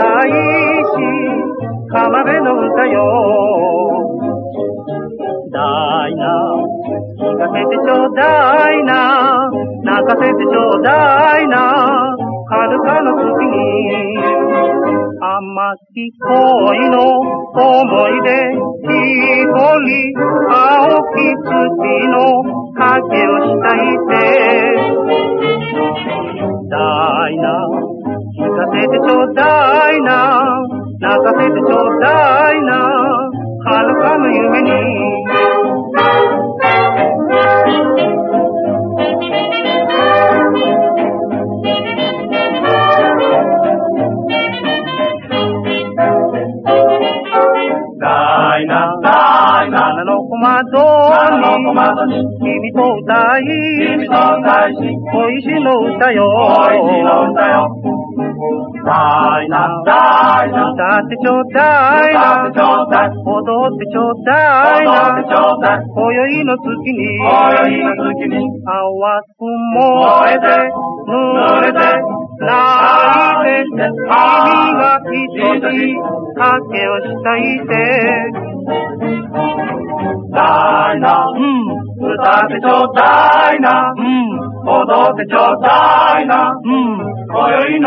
頃、君と歌いし、浜辺の歌よ。大な、聞かせてちょうだいな、泣かせてちょうだいな、遥かの月に。甘き恋の思い出、一人、青き月の影をしたいて。せてちょうだいな、遥かの夢に。大な、大な、花の小窓花の小窓にに、君と歌い、君と大し、恋しの歌よ。恋しの歌よ。大な、大な、歌ってちょうだい歌ってちな。ょうだい。踊ってちょうだい踊ってちな。ょうだい。今宵の月に、今宵の月に、淡く燃えて、濡れて、泣いて、君が一人、影をしたいて。大な、うん、歌ってちょうだいな。うん、踊ってちょうだいな。うん。Voy a ir